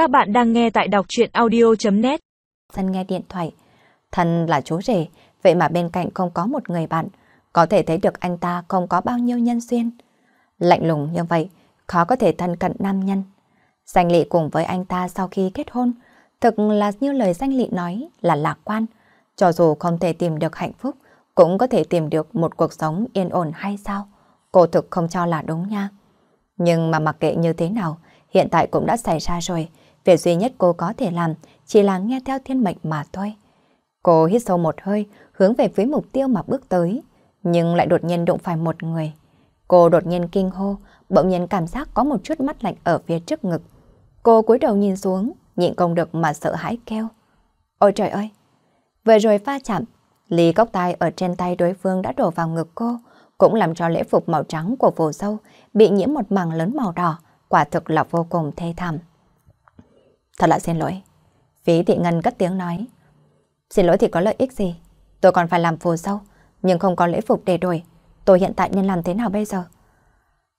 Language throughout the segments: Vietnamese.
Các bạn đang nghe tại đọc chuyện audio.net thân nghe điện thoại. Thân là chú rể, vậy mà bên cạnh không có một người bạn. Có thể thấy được anh ta không có bao nhiêu nhân duyên. Lạnh lùng như vậy, khó có thể thân cận nam nhân. Danh lị cùng với anh ta sau khi kết hôn, thực là như lời danh lị nói là lạc quan. Cho dù không thể tìm được hạnh phúc, cũng có thể tìm được một cuộc sống yên ổn hay sao? Cô thực không cho là đúng nha. Nhưng mà mặc kệ như thế nào, hiện tại cũng đã xảy ra rồi. Việc duy nhất cô có thể làm chỉ là nghe theo thiên mệnh mà thôi. Cô hít sâu một hơi, hướng về phía mục tiêu mà bước tới, nhưng lại đột nhiên đụng phải một người. Cô đột nhiên kinh hô, bỗng nhiên cảm giác có một chút mắt lạnh ở phía trước ngực. Cô cúi đầu nhìn xuống, nhịn không được mà sợ hãi kêu. Ôi trời ơi! Vừa rồi pha chạm, ly cốc tai ở trên tay đối phương đã đổ vào ngực cô, cũng làm cho lễ phục màu trắng của phù sâu bị nhiễm một mảng lớn màu đỏ, quả thực là vô cùng thê thảm. Thật là xin lỗi. Phí thị ngân cất tiếng nói. Xin lỗi thì có lợi ích gì? Tôi còn phải làm phù sâu, nhưng không có lễ phục để đổi. Tôi hiện tại nên làm thế nào bây giờ?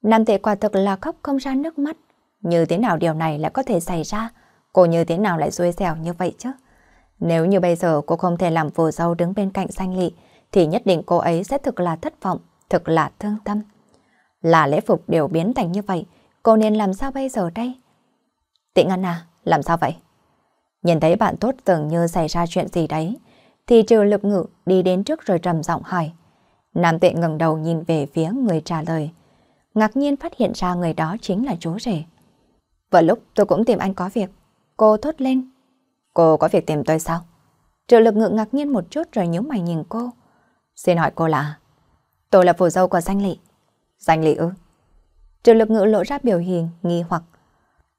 Nam tệ quả thực là khóc không ra nước mắt. Như thế nào điều này lại có thể xảy ra? Cô như thế nào lại xui xẻo như vậy chứ? Nếu như bây giờ cô không thể làm phù dâu đứng bên cạnh xanh lị, thì nhất định cô ấy sẽ thực là thất vọng, thực là thương tâm. Là lễ phục đều biến thành như vậy, cô nên làm sao bây giờ đây? Tị Ngân à, làm sao vậy? Nhìn thấy bạn tốt dường như xảy ra chuyện gì đấy, thì trừ lực ngự đi đến trước rồi trầm giọng hỏi. Nam tuệ ngẩng đầu nhìn về phía người trả lời. Ngạc nhiên phát hiện ra người đó chính là chú rể. Vừa lúc tôi cũng tìm anh có việc. Cô thốt lên. Cô có việc tìm tôi sao? Trừ lực ngự ngạc nhiên một chút rồi nhíu mày nhìn cô. Xin hỏi cô là... Tôi là phù dâu của danh lị. Danh lị ư? Trừ lực ngự lộ ra biểu hiện, nghi hoặc.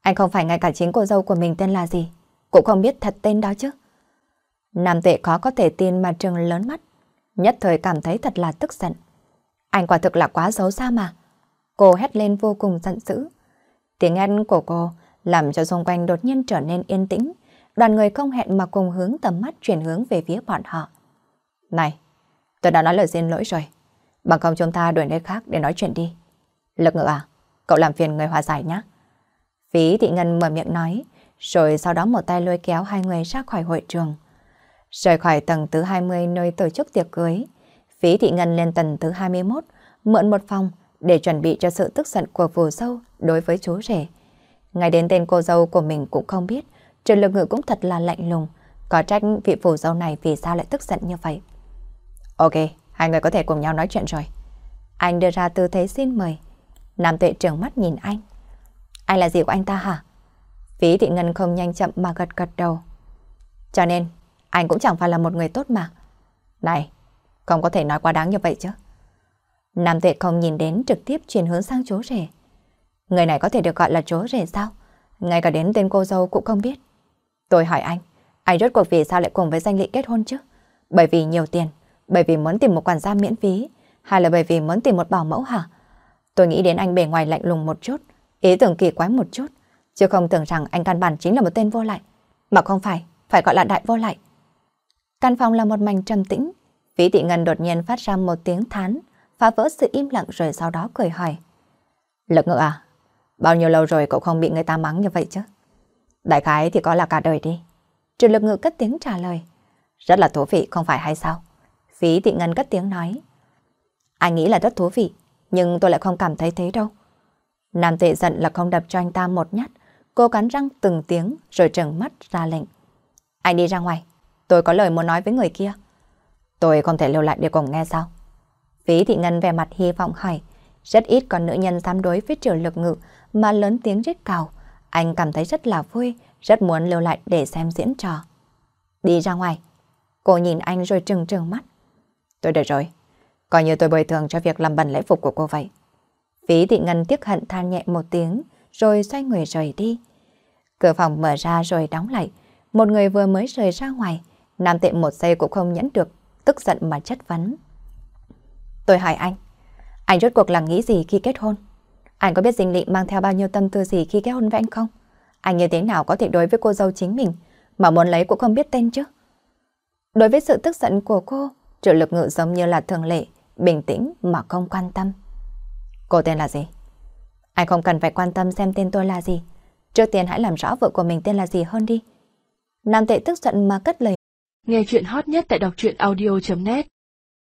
Anh không phải ngay cả chính cô dâu của mình tên là gì, cũng không biết thật tên đó chứ. Nam tuệ khó có thể tin mà trường lớn mắt, nhất thời cảm thấy thật là tức giận. Anh quả thực là quá xấu xa mà. Cô hét lên vô cùng giận dữ. Tiếng hét của cô làm cho xung quanh đột nhiên trở nên yên tĩnh. Đoàn người không hẹn mà cùng hướng tầm mắt chuyển hướng về phía bọn họ. Này, tôi đã nói lời xin lỗi rồi. Bằng không chúng ta đổi nơi khác để nói chuyện đi. Lực ngựa à, cậu làm phiền người hòa giải nhé. Phí thị ngân mở miệng nói, rồi sau đó một tay lôi kéo hai người ra khỏi hội trường. Rời khỏi tầng thứ 20 nơi tổ chức tiệc cưới, Phí thị ngân lên tầng thứ 21, mượn một phòng để chuẩn bị cho sự tức giận của phù dâu đối với chú rể. Ngay đến tên cô dâu của mình cũng không biết, Trần Lực Ngự cũng thật là lạnh lùng, có trách vị phù dâu này vì sao lại tức giận như vậy. Ok, hai người có thể cùng nhau nói chuyện rồi. Anh đưa ra tư thế xin mời. Nam tuệ trưởng mắt nhìn anh. Anh là gì của anh ta hả? Phí thị ngân không nhanh chậm mà gật gật đầu. Cho nên, anh cũng chẳng phải là một người tốt mà. Này, không có thể nói quá đáng như vậy chứ. Nam tuệ không nhìn đến trực tiếp chuyển hướng sang chú rể. Người này có thể được gọi là chú rể sao? Ngay cả đến tên cô dâu cũng không biết. Tôi hỏi anh, anh rốt cuộc vì sao lại cùng với danh lị kết hôn chứ? Bởi vì nhiều tiền, bởi vì muốn tìm một quản gia miễn phí, hay là bởi vì muốn tìm một bảo mẫu hả? Tôi nghĩ đến anh bề ngoài lạnh lùng một chút, ý tưởng kỳ quái một chút, chứ không tưởng rằng anh căn bản chính là một tên vô lại. Mà không phải, phải gọi là đại vô lại. Căn phòng là một mảnh trầm tĩnh, Phí Tị Ngân đột nhiên phát ra một tiếng thán, phá vỡ sự im lặng rồi sau đó cười hỏi. Lực ngựa à, bao nhiêu lâu rồi cậu không bị người ta mắng như vậy chứ? Đại khái thì có là cả đời đi. Trừ lực ngựa cất tiếng trả lời. Rất là thú vị không phải hay sao? Phí Tị Ngân cất tiếng nói. Anh nghĩ là rất thú vị, nhưng tôi lại không cảm thấy thế đâu. Nam tệ giận là không đập cho anh ta một nhát, cô cắn răng từng tiếng rồi trừng mắt ra lệnh. Anh đi ra ngoài, tôi có lời muốn nói với người kia. Tôi không thể lưu lại để cùng nghe sao? Phí thị ngân về mặt hy vọng hỏi, rất ít con nữ nhân dám đối với triệu lực ngự mà lớn tiếng rít cào. Anh cảm thấy rất là vui, rất muốn lưu lại để xem diễn trò. Đi ra ngoài. Cô nhìn anh rồi trừng trừng mắt. Tôi được rồi. Coi như tôi bồi thường cho việc làm bẩn lễ phục của cô vậy. Phí thị ngân tiếc hận than nhẹ một tiếng, rồi xoay người rời đi. Cửa phòng mở ra rồi đóng lại. Một người vừa mới rời ra ngoài, nam tệ một giây cũng không nhẫn được, tức giận mà chất vấn. Tôi hỏi anh, anh rốt cuộc là nghĩ gì khi kết hôn? Anh có biết Dinh Lị mang theo bao nhiêu tâm tư gì khi kết hôn với anh không? Anh như thế nào có thể đối với cô dâu chính mình mà muốn lấy cũng không biết tên chứ? Đối với sự tức giận của cô, triệu lực ngự giống như là thường lệ, bình tĩnh mà không quan tâm. Cô tên là gì? Anh không cần phải quan tâm xem tên tôi là gì. Trước tiên hãy làm rõ vợ của mình tên là gì hơn đi. Nam tệ tức giận mà cất lời. Nghe chuyện hot nhất tại đọc truyện audio.net